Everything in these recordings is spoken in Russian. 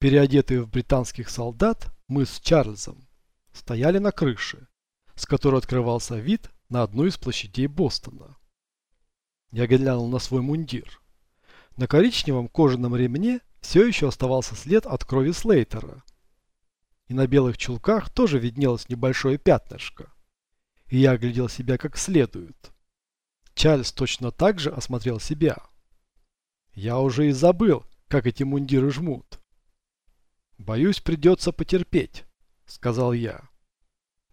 Переодетые в британских солдат, мы с Чарльзом стояли на крыше, с которой открывался вид на одну из площадей Бостона. Я глянул на свой мундир. На коричневом кожаном ремне все еще оставался след от крови Слейтера. И на белых чулках тоже виднелось небольшое пятнышко. И я оглядел себя как следует. Чарльз точно так же осмотрел себя. Я уже и забыл, как эти мундиры жмут. «Боюсь, придется потерпеть», — сказал я.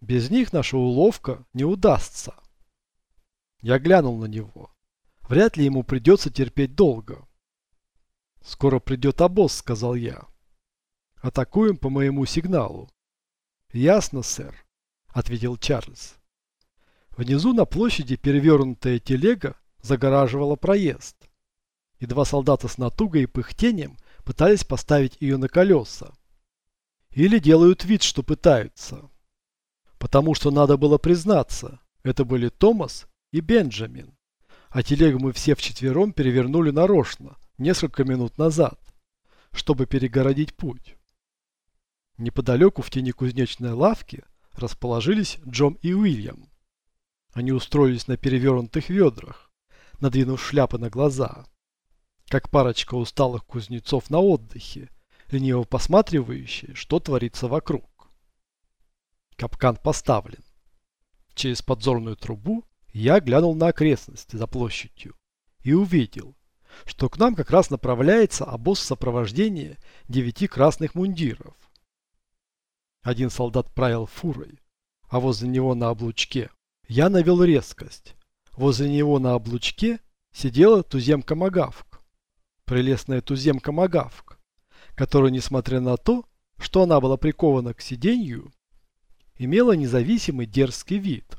«Без них наша уловка не удастся». Я глянул на него. Вряд ли ему придется терпеть долго. «Скоро придет обоз», — сказал я. «Атакуем по моему сигналу». «Ясно, сэр», — ответил Чарльз. Внизу на площади перевернутая телега загораживала проезд, и два солдата с натугой и пыхтением пытались поставить ее на колеса. Или делают вид, что пытаются. Потому что надо было признаться, это были Томас и Бенджамин. А телегу мы все вчетвером перевернули нарочно, несколько минут назад, чтобы перегородить путь. Неподалеку в тени кузнечной лавки расположились Джом и Уильям. Они устроились на перевернутых ведрах, надвинув шляпы на глаза, как парочка усталых кузнецов на отдыхе, лениво посматривающие, что творится вокруг. Капкан поставлен. Через подзорную трубу я глянул на окрестности за площадью и увидел, что к нам как раз направляется обоз сопровождения девяти красных мундиров. Один солдат правил фурой, а возле него на облучке я навел резкость. Возле него на облучке сидела туземка-магавк. Прелестная туземка-магавк, которая, несмотря на то, что она была прикована к сиденью, имела независимый дерзкий вид.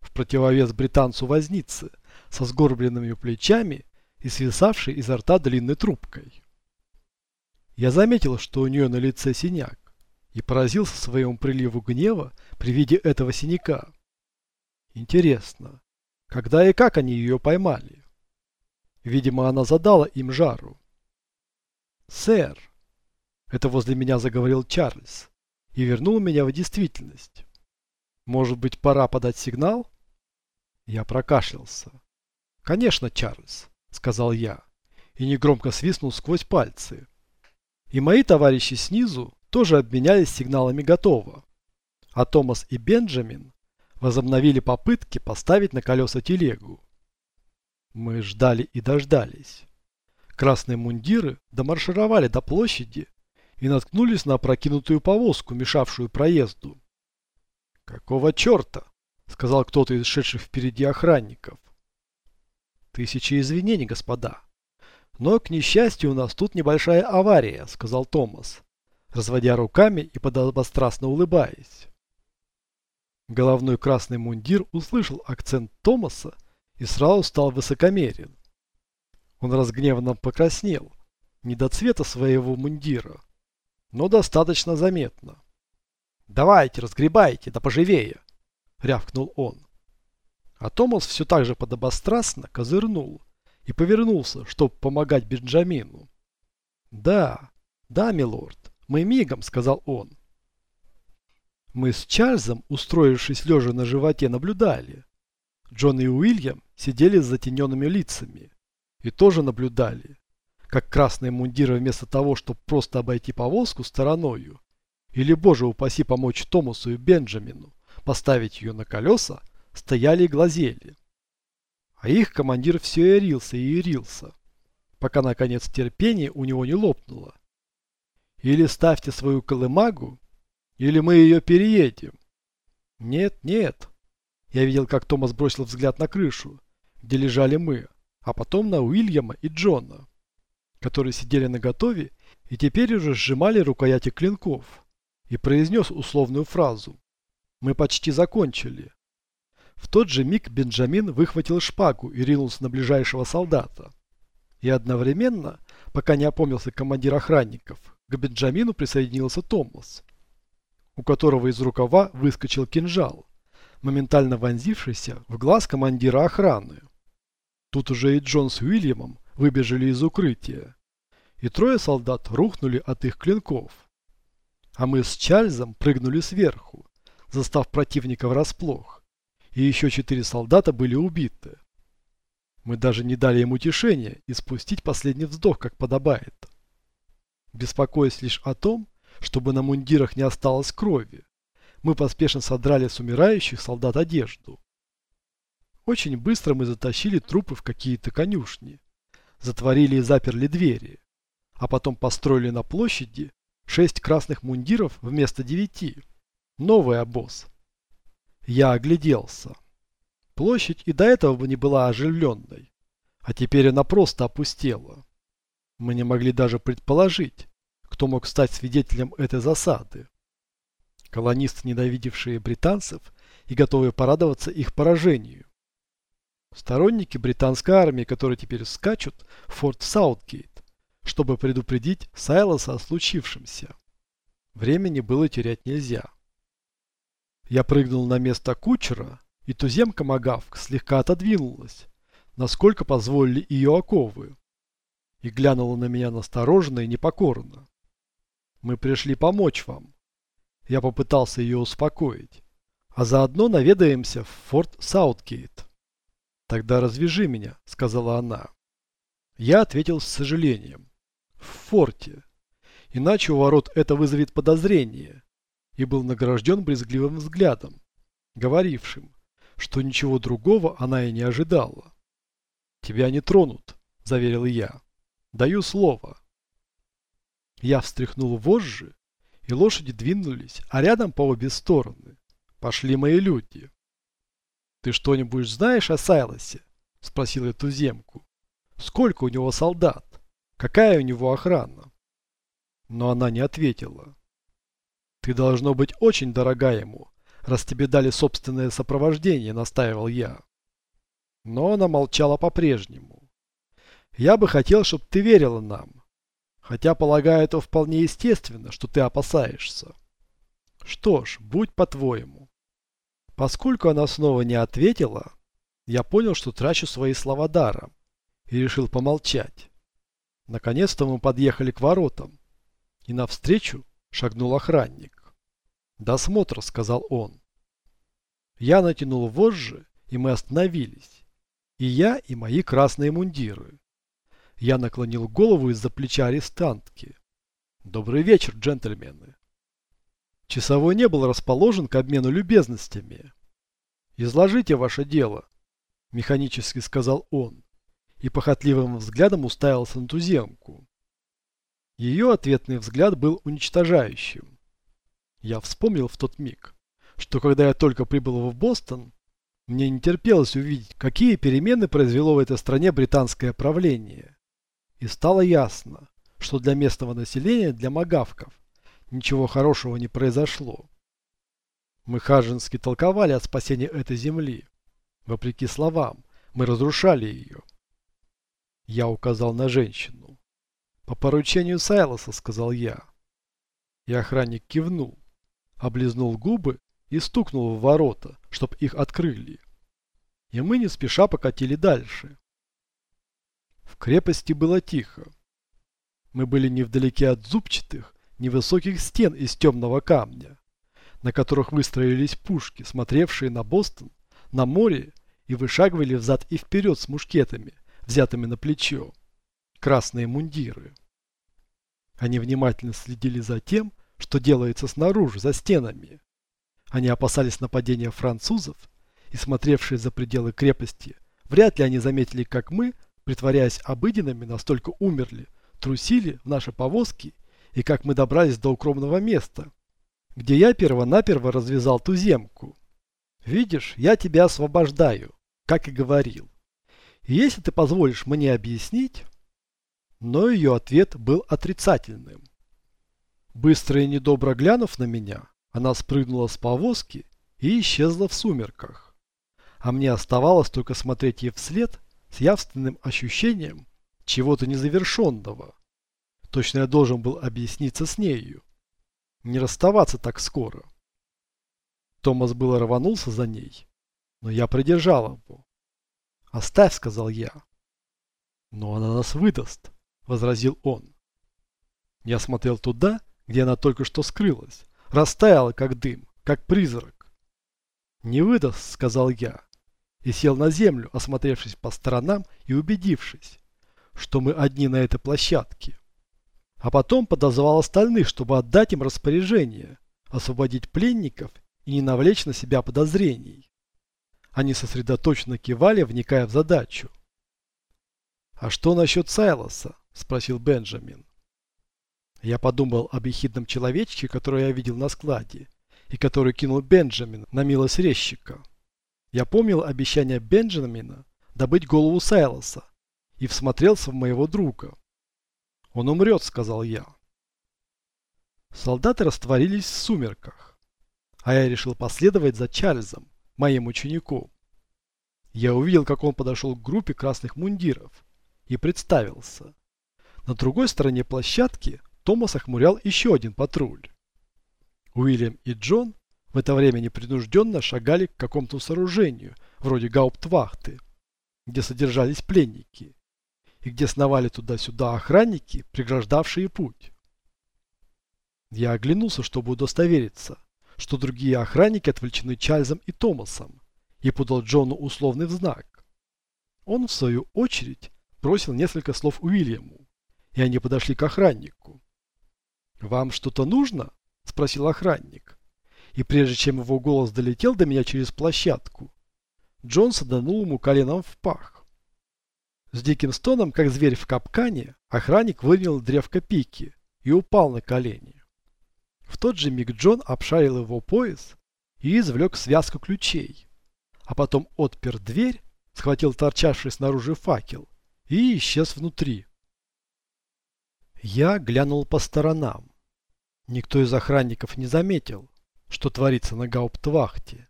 В противовес британцу-вознице со сгорбленными плечами и свисавшей изо рта длинной трубкой. Я заметил, что у нее на лице синяк, и поразился своему приливу гнева при виде этого синяка. Интересно, когда и как они ее поймали? Видимо, она задала им жару. «Сэр!» Это возле меня заговорил Чарльз и вернул меня в действительность. «Может быть, пора подать сигнал?» Я прокашлялся. «Конечно, Чарльз сказал я, и негромко свистнул сквозь пальцы. И мои товарищи снизу тоже обменялись сигналами «Готово». А Томас и Бенджамин возобновили попытки поставить на колеса телегу. Мы ждали и дождались. Красные мундиры домаршировали до площади и наткнулись на опрокинутую повозку, мешавшую проезду. «Какого черта?» — сказал кто-то из шедших впереди охранников. Тысячи извинений, господа. Но, к несчастью, у нас тут небольшая авария, сказал Томас, разводя руками и подобострастно улыбаясь. Головной красный мундир услышал акцент Томаса и сразу стал высокомерен. Он разгневанно покраснел, не до цвета своего мундира, но достаточно заметно. «Давайте, разгребайте, да поживее!» — рявкнул он. А Томас все так же подобострастно козырнул и повернулся, чтобы помогать Бенджамину. «Да, да, милорд, мы мигом», — сказал он. Мы с Чарльзом, устроившись лежа на животе, наблюдали. Джон и Уильям сидели с затененными лицами и тоже наблюдали, как красные мундиры вместо того, чтобы просто обойти повозку стороною, или, боже упаси, помочь Томасу и Бенджамину поставить ее на колеса, стояли и глазели. А их командир все ярился и ярился, пока наконец терпение у него не лопнуло. Или ставьте свою колымагу, или мы ее переедем. Нет, нет. Я видел, как Томас бросил взгляд на крышу, где лежали мы, а потом на Уильяма и Джона, которые сидели на готове и теперь уже сжимали рукояти клинков, и произнес условную фразу. Мы почти закончили. В тот же миг Бенджамин выхватил шпагу и ринулся на ближайшего солдата. И одновременно, пока не опомнился командир охранников, к Бенджамину присоединился Томас, у которого из рукава выскочил кинжал, моментально вонзившийся в глаз командира охраны. Тут уже и Джон с Уильямом выбежали из укрытия. и трое солдат рухнули от их клинков. А мы с Чарльзом прыгнули сверху, застав противника врасплох, и еще четыре солдата были убиты. Мы даже не дали им утешения и спустить последний вздох, как подобает. Беспокоясь лишь о том, чтобы на мундирах не осталось крови, мы поспешно содрали с умирающих солдат одежду. Очень быстро мы затащили трупы в какие-то конюшни, затворили и заперли двери, а потом построили на площади шесть красных мундиров вместо девяти. Новый обоз. Я огляделся. Площадь и до этого не была оживленной, а теперь она просто опустела. Мы не могли даже предположить, кто мог стать свидетелем этой засады. Колонисты, ненавидевшие британцев и готовые порадоваться их поражению. Сторонники британской армии, которые теперь скачут в форт Саутгейт, чтобы предупредить Сайлоса о случившемся. Времени было терять нельзя. Я прыгнул на место кучера и туземка Магавк слегка отодвинулась, насколько позволили ее оковы, и глянула на меня настороженно и непокорно. «Мы пришли помочь вам». Я попытался ее успокоить. «А заодно наведаемся в форт Саутгейт». «Тогда развяжи меня», — сказала она. Я ответил с сожалением. «В форте. Иначе у ворот это вызовет подозрение». И был награжден брезгливым взглядом, говорившим, что ничего другого она и не ожидала. «Тебя не тронут», – заверил я. «Даю слово». Я встряхнул вожжи, и лошади двинулись, а рядом по обе стороны пошли мои люди. «Ты что-нибудь знаешь о Сайлосе?» – спросил я туземку. «Сколько у него солдат? Какая у него охрана?» Но она не ответила. «Ты должно быть очень дорога ему, раз тебе дали собственное сопровождение», – настаивал я. Но она молчала по-прежнему. «Я бы хотел, чтобы ты верила нам. Хотя, полагаю, это вполне естественно, что ты опасаешься. Что ж, будь по-твоему». Поскольку она снова не ответила, я понял, что трачу свои слова даром, и решил помолчать. Наконец-то мы подъехали к воротам, и навстречу шагнул охранник. «Досмотр», — сказал он. Я натянул вожжи, и мы остановились. И я, и мои красные мундиры. Я наклонил голову из-за плеча арестантки. «Добрый вечер, джентльмены». Часовой не был расположен к обмену любезностями. «Изложите ваше дело», — механически сказал он, и похотливым взглядом уставился на туземку. Ее ответный взгляд был уничтожающим. Я вспомнил в тот миг, что когда я только прибыл в Бостон, мне не терпелось увидеть, какие перемены произвело в этой стране британское правление. И стало ясно, что для местного населения, для магавков, ничего хорошего не произошло. Мы хажински толковали о спасении этой земли. Вопреки словам, мы разрушали ее. Я указал на женщину. По поручению Сайлоса, сказал я. И охранник кивнул облизнул губы и стукнул в ворота, чтоб их открыли. И мы не спеша покатили дальше. В крепости было тихо. Мы были невдалеке от зубчатых, невысоких стен из темного камня, на которых выстроились пушки, смотревшие на Бостон, на море и вышагивали взад и вперед с мушкетами, взятыми на плечо. Красные мундиры. Они внимательно следили за тем, что делается снаружи, за стенами. Они опасались нападения французов, и смотревшие за пределы крепости, вряд ли они заметили, как мы, притворяясь обыденными, настолько умерли, трусили в наши повозки, и как мы добрались до укромного места, где я перво-наперво развязал туземку. Видишь, я тебя освобождаю, как и говорил. И если ты позволишь мне объяснить... Но ее ответ был отрицательным. Быстро и недобро глянув на меня, она спрыгнула с повозки и исчезла в сумерках. А мне оставалось только смотреть ей вслед с явственным ощущением чего-то незавершенного. Точно я должен был объясниться с нею. Не расставаться так скоро. Томас было рванулся за ней, но я придержал его. «Оставь», — сказал я. «Но она нас выдаст», — возразил он. Я смотрел туда, где она только что скрылась. Растаяла, как дым, как призрак. «Не выдаст», — сказал я. И сел на землю, осмотревшись по сторонам и убедившись, что мы одни на этой площадке. А потом подозвал остальных, чтобы отдать им распоряжение, освободить пленников и не навлечь на себя подозрений. Они сосредоточенно кивали, вникая в задачу. «А что насчет Сайлоса?» – спросил Бенджамин. Я подумал об ехидном человечке, который я видел на складе, и который кинул Бенджамин на милость резчика. Я помнил обещание Бенджамина добыть голову Сайлоса и всмотрелся в моего друга. «Он умрет», — сказал я. Солдаты растворились в сумерках, а я решил последовать за Чарльзом, моим учеником. Я увидел, как он подошел к группе красных мундиров и представился. На другой стороне площадки Томас охмурял еще один патруль. Уильям и Джон в это время непринужденно шагали к какому-то сооружению, вроде гауптвахты, где содержались пленники, и где сновали туда-сюда охранники, преграждавшие путь. Я оглянулся, чтобы удостовериться, что другие охранники отвлечены Чарльзом и Томасом, и подал Джону условный знак. Он, в свою очередь, бросил несколько слов Уильяму, и они подошли к охраннику. «Вам что-то нужно?» – спросил охранник. И прежде чем его голос долетел до меня через площадку, Джон саданул ему коленом в пах. С диким стоном, как зверь в капкане, охранник вынял древко пики и упал на колени. В тот же миг Джон обшарил его пояс и извлек связку ключей, а потом отпер дверь, схватил торчавший снаружи факел и исчез внутри. Я глянул по сторонам. Никто из охранников не заметил, что творится на гауптвахте.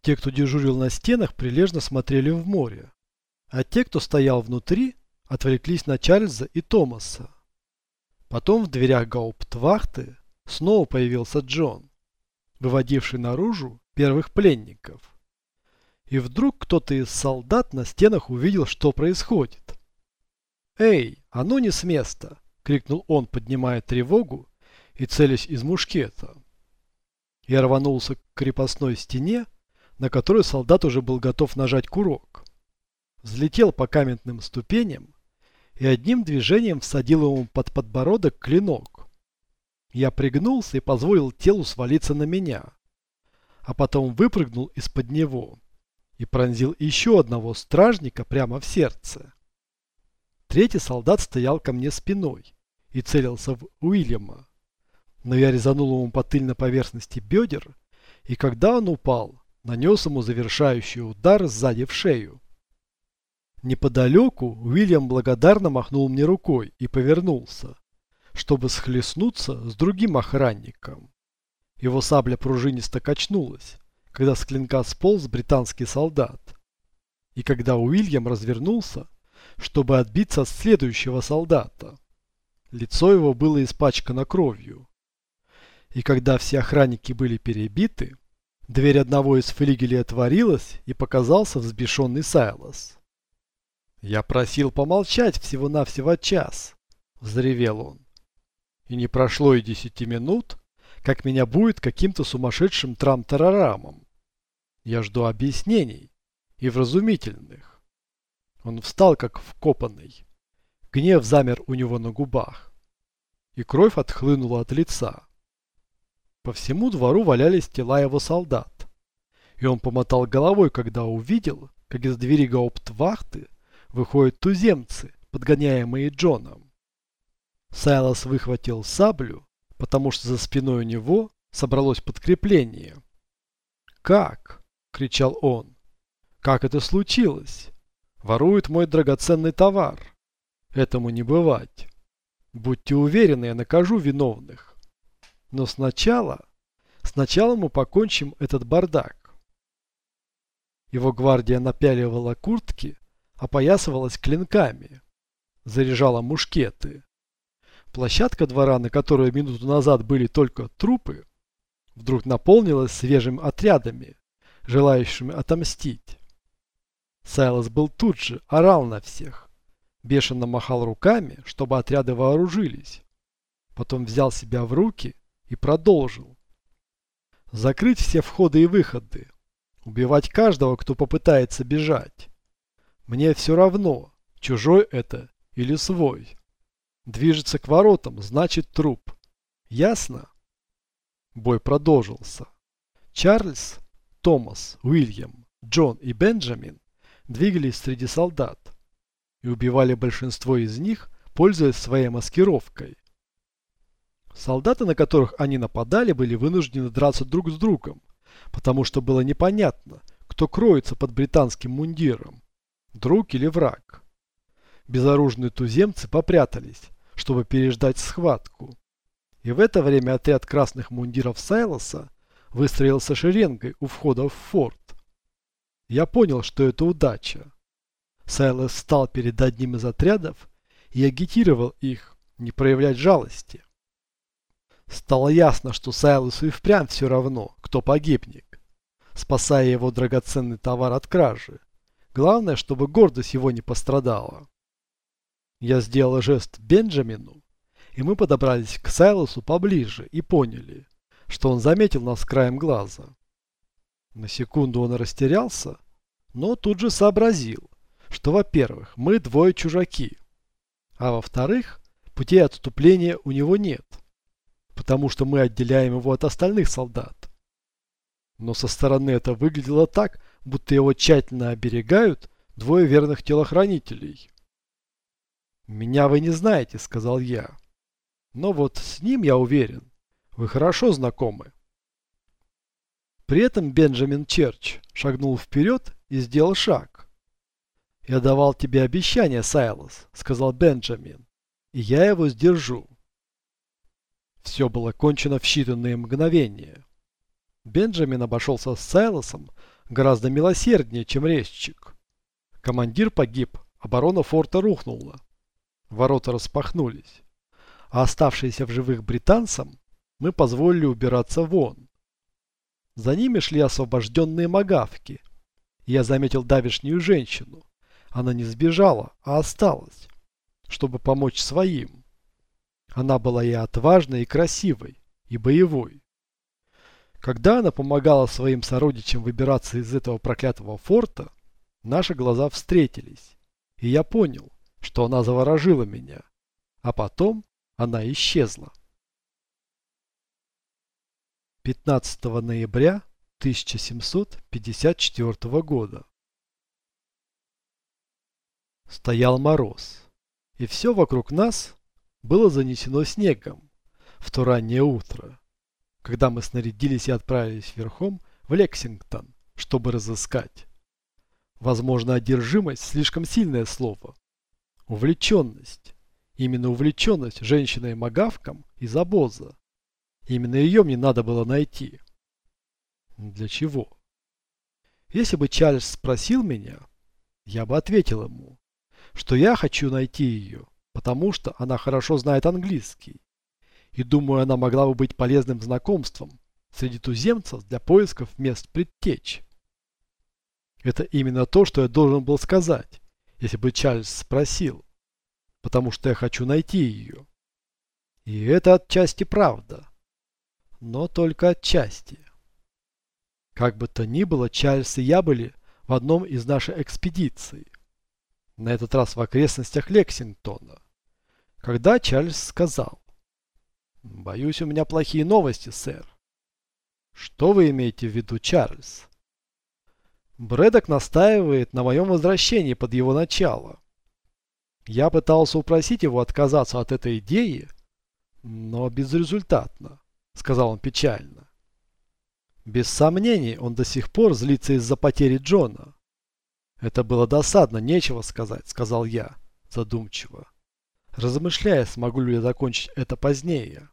Те, кто дежурил на стенах, прилежно смотрели в море, а те, кто стоял внутри, отвлеклись на Чарльза и Томаса. Потом в дверях гауптвахты снова появился Джон, выводивший наружу первых пленников. И вдруг кто-то из солдат на стенах увидел, что происходит. «Эй, а ну не с места!» — крикнул он, поднимая тревогу и целясь из мушкета. Я рванулся к крепостной стене, на которой солдат уже был готов нажать курок. Взлетел по каменным ступеням и одним движением всадил ему под подбородок клинок. Я пригнулся и позволил телу свалиться на меня, а потом выпрыгнул из-под него и пронзил еще одного стражника прямо в сердце. Третий солдат стоял ко мне спиной и целился в Уильяма. Но я резанул ему по тыльной поверхности бедер, и когда он упал, нанес ему завершающий удар сзади в шею. Неподалеку Уильям благодарно махнул мне рукой и повернулся, чтобы схлестнуться с другим охранником. Его сабля пружинисто качнулась, когда с клинка сполз британский солдат. И когда Уильям развернулся, чтобы отбиться от следующего солдата. Лицо его было испачкано кровью. И когда все охранники были перебиты, дверь одного из флигелей отворилась и показался взбешенный Сайлос. «Я просил помолчать всего-навсего час», — взревел он. «И не прошло и десяти минут, как меня будет каким-то сумасшедшим трам-тарарамом. Я жду объяснений и вразумительных. Он встал, как вкопанный. Гнев замер у него на губах. И кровь отхлынула от лица. По всему двору валялись тела его солдат. И он помотал головой, когда увидел, как из двери гауптвахты выходят туземцы, подгоняемые Джоном. Сайлос выхватил саблю, потому что за спиной у него собралось подкрепление. «Как?» – кричал он. «Как это случилось?» Воруют мой драгоценный товар. Этому не бывать. Будьте уверены, я накажу виновных. Но сначала, сначала мы покончим этот бардак. Его гвардия напяливала куртки, опоясывалась клинками, заряжала мушкеты. Площадка двора, на которой минуту назад были только трупы, вдруг наполнилась свежими отрядами, желающими отомстить. Сайлос был тут же, орал на всех. Бешено махал руками, чтобы отряды вооружились. Потом взял себя в руки и продолжил. Закрыть все входы и выходы. Убивать каждого, кто попытается бежать. Мне все равно, чужой это или свой. Движется к воротам, значит труп. Ясно? Бой продолжился. Чарльз, Томас, Уильям, Джон и Бенджамин двигались среди солдат и убивали большинство из них, пользуясь своей маскировкой. Солдаты, на которых они нападали, были вынуждены драться друг с другом, потому что было непонятно, кто кроется под британским мундиром, друг или враг. Безоружные туземцы попрятались, чтобы переждать схватку. И в это время отряд красных мундиров Сайлоса выстроился шеренгой у входа в форт. Я понял, что это удача. Сайлос встал перед одним из отрядов и агитировал их не проявлять жалости. Стало ясно, что Сайлосу и впрямь все равно, кто погибник, спасая его драгоценный товар от кражи. Главное, чтобы гордость его не пострадала. Я сделал жест Бенджамину, и мы подобрались к Сайлосу поближе и поняли, что он заметил нас краем глаза. На секунду он растерялся, но тут же сообразил, что, во-первых, мы двое чужаки, а во-вторых, путей отступления у него нет потому что мы отделяем его от остальных солдат. Но со стороны это выглядело так, будто его тщательно оберегают двое верных телохранителей. «Меня вы не знаете», — сказал я. «Но вот с ним я уверен. Вы хорошо знакомы». При этом Бенджамин Черч шагнул вперед и сделал шаг. «Я давал тебе обещание, Сайлос», — сказал Бенджамин, — «и я его сдержу». Все было кончено в считанные мгновения. Бенджамин обошелся с Сайлосом гораздо милосерднее, чем резчик. Командир погиб, оборона форта рухнула. Ворота распахнулись. А оставшиеся в живых британцам мы позволили убираться вон. За ними шли освобожденные магавки. Я заметил давишнюю женщину. Она не сбежала, а осталась, чтобы помочь своим. Она была и отважной, и красивой, и боевой. Когда она помогала своим сородичам выбираться из этого проклятого форта, наши глаза встретились, и я понял, что она заворожила меня, а потом она исчезла. 15 ноября 1754 года. Стоял мороз, и все вокруг нас было занесено снегом в то раннее утро, когда мы снарядились и отправились верхом в Лексингтон, чтобы разыскать. Возможно, одержимость – слишком сильное слово. Увлеченность. Именно увлеченность женщиной-магавком из обоза. Именно ее мне надо было найти. Для чего? Если бы Чарльз спросил меня, я бы ответил ему, что я хочу найти ее потому что она хорошо знает английский. И думаю, она могла бы быть полезным знакомством среди туземцев для поисков мест предтеч. Это именно то, что я должен был сказать, если бы Чарльз спросил, потому что я хочу найти ее. И это отчасти правда, но только отчасти. Как бы то ни было, Чарльз и я были в одном из нашей экспедиций, на этот раз в окрестностях Лексингтона когда Чарльз сказал. «Боюсь, у меня плохие новости, сэр». «Что вы имеете в виду, Чарльз?» Брэдок настаивает на моем возвращении под его начало. Я пытался упросить его отказаться от этой идеи, но безрезультатно, сказал он печально. Без сомнений, он до сих пор злится из-за потери Джона. Это было досадно, нечего сказать, сказал я, задумчиво размышляя, смогу ли я закончить это позднее,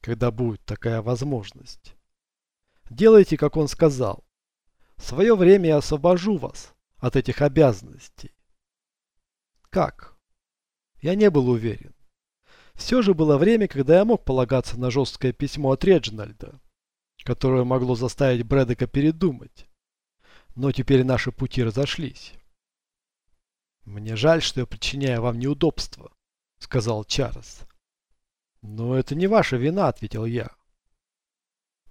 когда будет такая возможность. Делайте, как он сказал. В свое время я освобожу вас от этих обязанностей. Как? Я не был уверен. Все же было время, когда я мог полагаться на жесткое письмо от Реджинальда, которое могло заставить Брэдека передумать. Но теперь наши пути разошлись. Мне жаль, что я причиняю вам неудобства, сказал Чарльз. Но это не ваша вина, ответил я.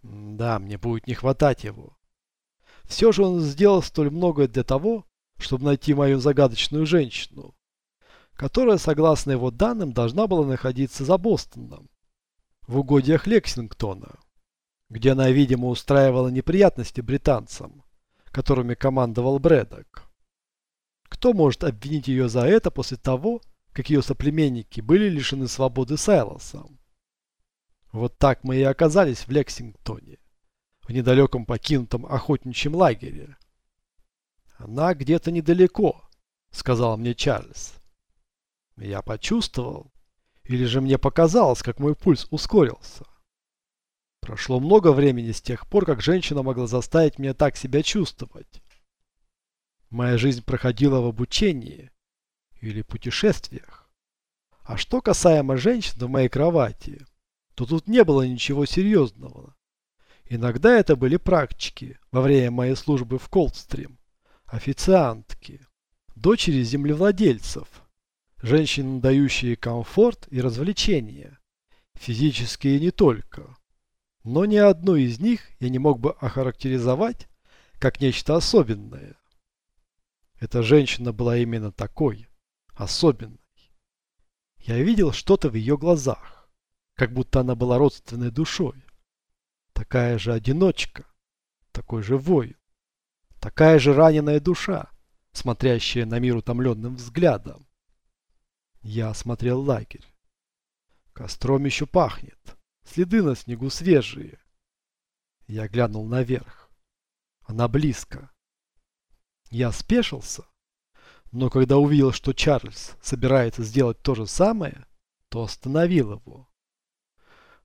Да, мне будет не хватать его. Все же он сделал столь многое для того, чтобы найти мою загадочную женщину, которая, согласно его данным, должна была находиться за Бостоном, в угодьях Лексингтона, где она, видимо, устраивала неприятности британцам, которыми командовал Брэдок. Кто может обвинить ее за это после того, как ее соплеменники были лишены свободы Сайлосом? Вот так мы и оказались в Лексингтоне, в недалеком покинутом охотничьем лагере. Она где-то недалеко, сказал мне Чарльз. Я почувствовал, или же мне показалось, как мой пульс ускорился. Прошло много времени с тех пор, как женщина могла заставить меня так себя чувствовать. Моя жизнь проходила в обучении или путешествиях. А что касаемо женщин в моей кровати, то тут не было ничего серьезного. Иногда это были практики во время моей службы в Колдстрим, официантки, дочери землевладельцев, женщины, дающие комфорт и развлечения, физические не только. Но ни одну из них я не мог бы охарактеризовать как нечто особенное. Эта женщина была именно такой, особенной. Я видел что-то в ее глазах, как будто она была родственной душой. Такая же одиночка, такой же воин, такая же раненая душа, смотрящая на мир утомленным взглядом. Я осмотрел лагерь. Костром еще пахнет, следы на снегу свежие. Я глянул наверх. Она близко. Я спешился, но когда увидел, что Чарльз собирается сделать то же самое, то остановил его.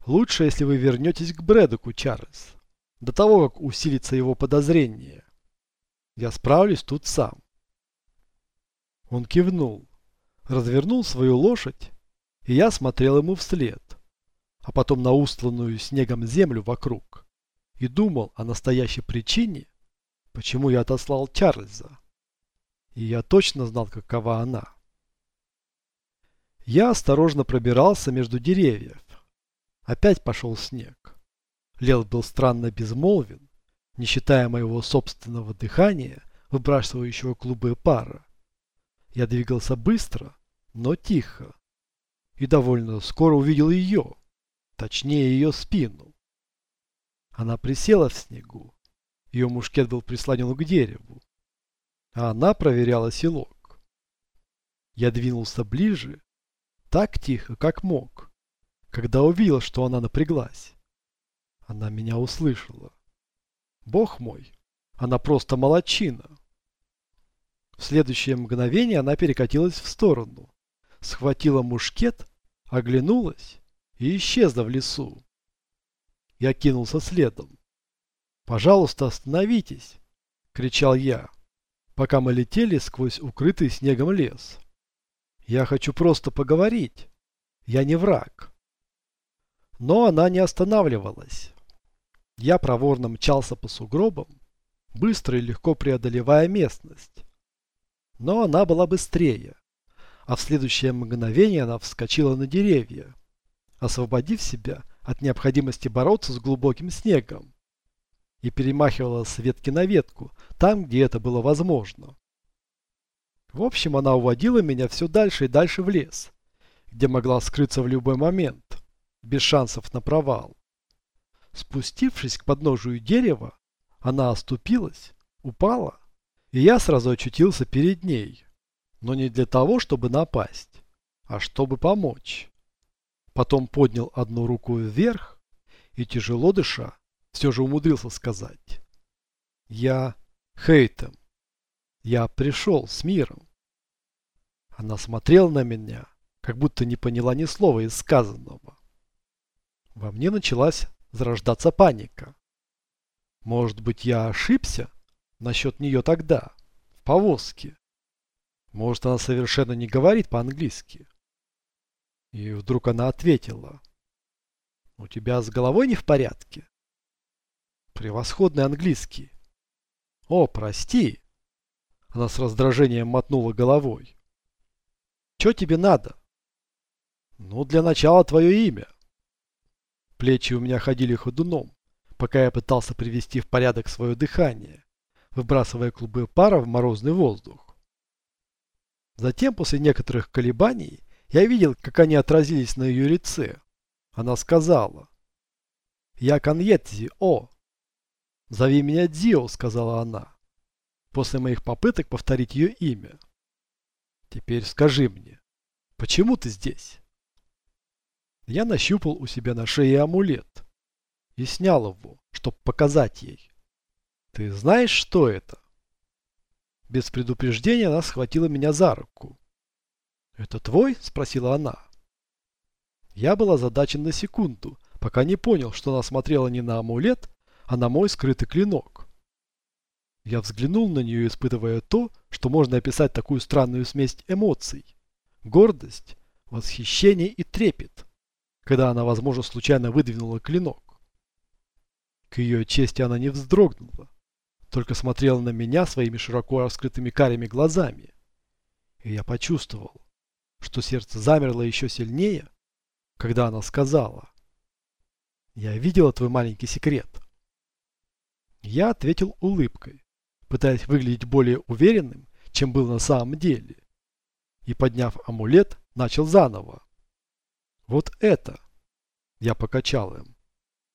Лучше, если вы вернетесь к Брэдоку, Чарльз, до того, как усилится его подозрение. Я справлюсь тут сам. Он кивнул, развернул свою лошадь, и я смотрел ему вслед, а потом на устланную снегом землю вокруг, и думал о настоящей причине, почему я отослал Чарльза. И я точно знал, какова она. Я осторожно пробирался между деревьев. Опять пошел снег. Лел был странно безмолвен, не считая моего собственного дыхания, выбрасывающего клубы пара. Я двигался быстро, но тихо. И довольно скоро увидел ее, точнее ее спину. Она присела в снегу, ее мушкет был прислонен к дереву, а она проверяла селок. Я двинулся ближе, так тихо, как мог, когда увидел, что она напряглась. Она меня услышала. Бог мой, она просто молочина. В следующее мгновение она перекатилась в сторону, схватила мушкет, оглянулась и исчезла в лесу. Я кинулся следом. «Пожалуйста, остановитесь!» – кричал я, пока мы летели сквозь укрытый снегом лес. «Я хочу просто поговорить. Я не враг». Но она не останавливалась. Я проворно мчался по сугробам, быстро и легко преодолевая местность. Но она была быстрее, а в следующее мгновение она вскочила на деревья, освободив себя от необходимости бороться с глубоким снегом и перемахивала с ветки на ветку, там, где это было возможно. В общем, она уводила меня все дальше и дальше в лес, где могла скрыться в любой момент, без шансов на провал. Спустившись к подножию дерева, она оступилась, упала, и я сразу очутился перед ней, но не для того, чтобы напасть, а чтобы помочь. Потом поднял одну руку вверх и, тяжело дыша, все же умудрился сказать. Я Хейтем. Я пришел с миром. Она смотрела на меня, как будто не поняла ни слова из сказанного. Во мне началась зарождаться паника. Может быть, я ошибся насчет нее тогда, в повозке. Может, она совершенно не говорит по-английски. И вдруг она ответила. У тебя с головой не в порядке? Превосходный английский. О, прости. Она с раздражением мотнула головой. Что тебе надо? Ну, для начала твое имя. Плечи у меня ходили ходуном, пока я пытался привести в порядок свое дыхание, выбрасывая клубы пара в морозный воздух. Затем, после некоторых колебаний, я видел, как они отразились на ее лице. Она сказала. «Я Каньетзи, о!» «Зови меня Дзио», — сказала она, после моих попыток повторить ее имя. «Теперь скажи мне, почему ты здесь?» Я нащупал у себя на шее амулет и снял его, чтобы показать ей. «Ты знаешь, что это?» Без предупреждения она схватила меня за руку. «Это твой?» – спросила она. Я был озадачен на секунду, пока не понял, что она смотрела не на амулет, а на мой скрытый клинок. Я взглянул на нее, испытывая то, что можно описать такую странную смесь эмоций. Гордость, восхищение и трепет, когда она, возможно, случайно выдвинула клинок. К ее чести она не вздрогнула, только смотрела на меня своими широко раскрытыми карими глазами. И я почувствовал, что сердце замерло еще сильнее, когда она сказала «Я видела твой маленький секрет». Я ответил улыбкой, пытаясь выглядеть более уверенным, чем был на самом деле. И, подняв амулет, начал заново. «Вот это!» Я покачал им.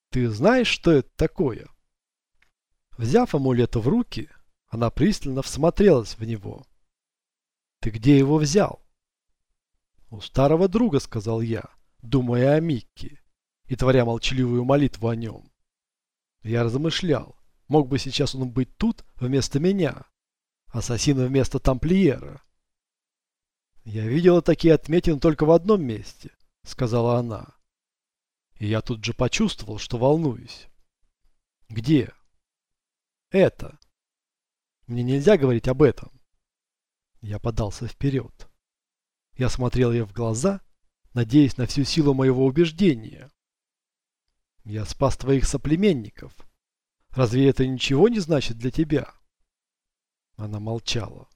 «Ты знаешь, что это такое?» Взяв амулет в руки, она пристально всмотрелась в него. «Ты где его взял?» «У старого друга», — сказал я, думая о Микке и творя молчаливую молитву о нем. Я размышлял, мог бы сейчас он быть тут вместо меня, ассасина вместо тамплиера. «Я видела такие отметины только в одном месте», — сказала она. И я тут же почувствовал, что волнуюсь. «Где?» «Это». «Мне нельзя говорить об этом». Я подался вперед. Я смотрел ей в глаза, надеясь на всю силу моего убеждения. Я спас твоих соплеменников. Разве это ничего не значит для тебя? Она молчала.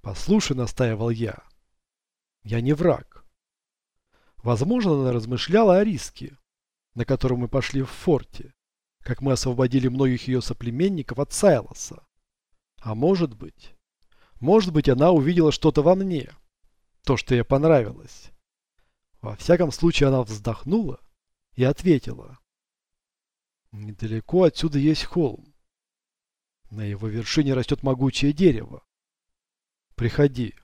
Послушай, настаивал я. Я не враг. Возможно, она размышляла о риске, на котором мы пошли в форте, как мы освободили многих ее соплеменников от Сайлоса. А может быть, может быть, она увидела что-то во мне, то, что ей понравилось. Во всяком случае, она вздохнула и ответила. Недалеко отсюда есть холм. На его вершине растет могучее дерево. Приходи.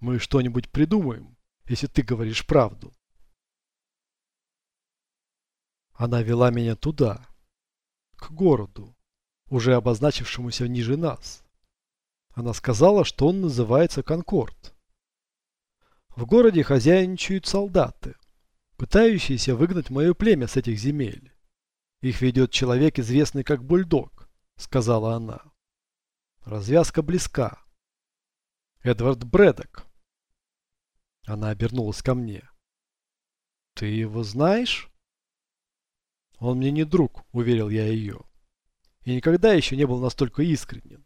Мы что-нибудь придумаем, если ты говоришь правду. Она вела меня туда, к городу, уже обозначившемуся ниже нас. Она сказала, что он называется Конкорд. В городе хозяйничают солдаты, пытающиеся выгнать мое племя с этих земель. Их ведет человек, известный как Бульдог, сказала она. Развязка близка. Эдвард Брэдок. Она обернулась ко мне. Ты его знаешь? Он мне не друг, уверил я ее. И никогда еще не был настолько искренен.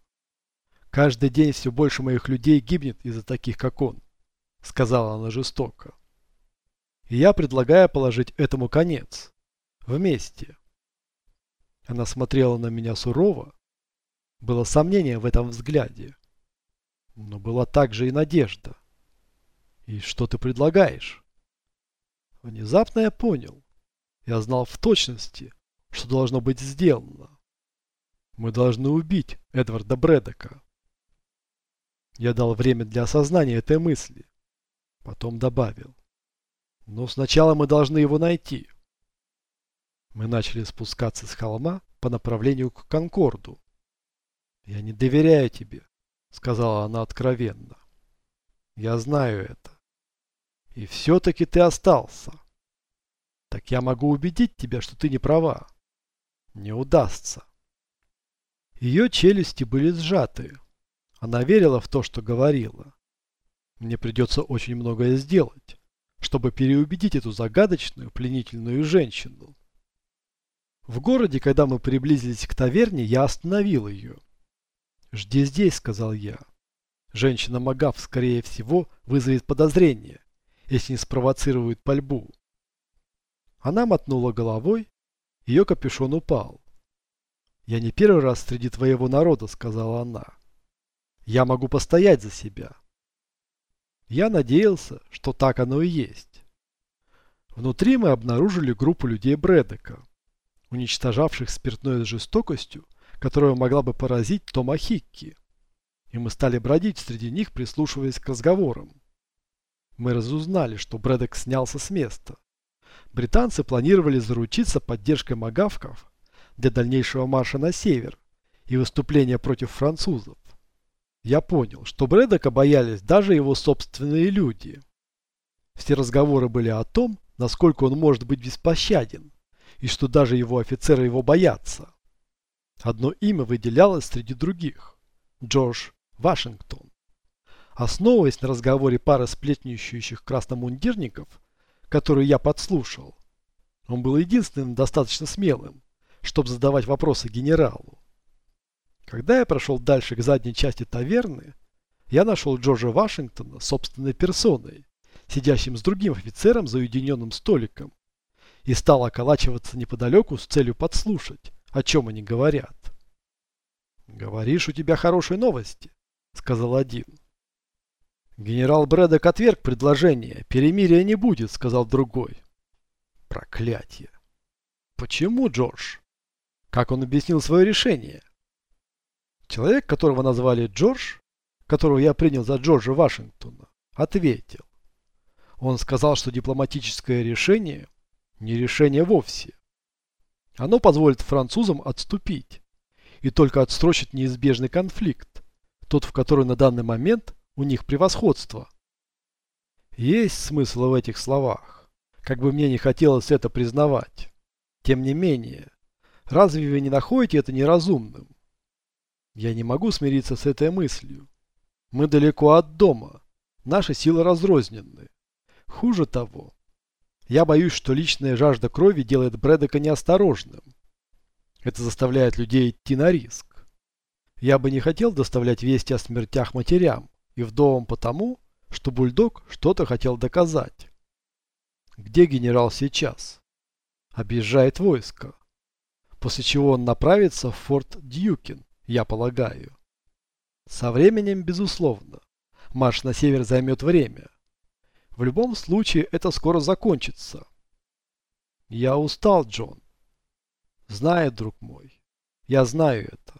Каждый день все больше моих людей гибнет из-за таких, как он. — сказала она жестоко. «И я предлагаю положить этому конец. Вместе». Она смотрела на меня сурово. Было сомнение в этом взгляде. Но была также и надежда. «И что ты предлагаешь?» Внезапно я понял. Я знал в точности, что должно быть сделано. Мы должны убить Эдварда Брэдока. Я дал время для осознания этой мысли. Потом добавил. Но сначала мы должны его найти. Мы начали спускаться с холма по направлению к Конкорду. Я не доверяю тебе, сказала она откровенно. Я знаю это. И все-таки ты остался. Так я могу убедить тебя, что ты не права. Не удастся. Ее челюсти были сжаты. Она верила в то, что говорила. Мне придется очень многое сделать, чтобы переубедить эту загадочную, пленительную женщину. В городе, когда мы приблизились к таверне, я остановил ее. «Жди здесь», — сказал я. Женщина Магав, скорее всего, вызовет подозрение, если не спровоцирует пальбу. Она мотнула головой, ее капюшон упал. «Я не первый раз среди твоего народа», — сказала она. «Я могу постоять за себя». Я надеялся, что так оно и есть. Внутри мы обнаружили группу людей Брэдека, уничтожавших спиртное с жестокостью, которая могла бы поразить Тома Хикки. И мы стали бродить среди них, прислушиваясь к разговорам. Мы разузнали, что Брэдек снялся с места. Британцы планировали заручиться поддержкой магавков для дальнейшего марша на север и выступления против французов. Я понял, что Брэдека боялись даже его собственные люди. Все разговоры были о том, насколько он может быть беспощаден, и что даже его офицеры его боятся. Одно имя выделялось среди других – Джордж Вашингтон. Основываясь на разговоре пары сплетничающих красномундирников, которую я подслушал, он был единственным достаточно смелым, чтобы задавать вопросы генералу. Когда я прошел дальше к задней части таверны, я нашел Джорджа Вашингтона собственной персоной, сидящим с другим офицером за уединенным столиком, и стал околачиваться неподалеку с целью подслушать, о чем они говорят. «Говоришь, у тебя хорошие новости», — сказал один. «Генерал Брэдок отверг предложение. Перемирия не будет», — сказал другой. «Проклятие!» «Почему, Джордж?» «Как он объяснил свое решение?» Человек, которого назвали Джордж, которого я принял за Джорджа Вашингтона, ответил. Он сказал, что дипломатическое решение не решение вовсе. Оно позволит французам отступить и только отсрочит неизбежный конфликт, тот, в который на данный момент у них превосходство. Есть смысл в этих словах, как бы мне не хотелось это признавать. Тем не менее, разве вы не находите это неразумным? Я не могу смириться с этой мыслью. Мы далеко от дома. Наши силы разрознены. Хуже того, я боюсь, что личная жажда крови делает Брэдека неосторожным. Это заставляет людей идти на риск. Я бы не хотел доставлять вести о смертях матерям и вдовам потому, что бульдог что-то хотел доказать. Где генерал сейчас? Объезжает войско. После чего он направится в форт Дьюкин я полагаю. Со временем, безусловно. Марш на север займет время. В любом случае, это скоро закончится. Я устал, Джон. Знаю, друг мой. Я знаю это.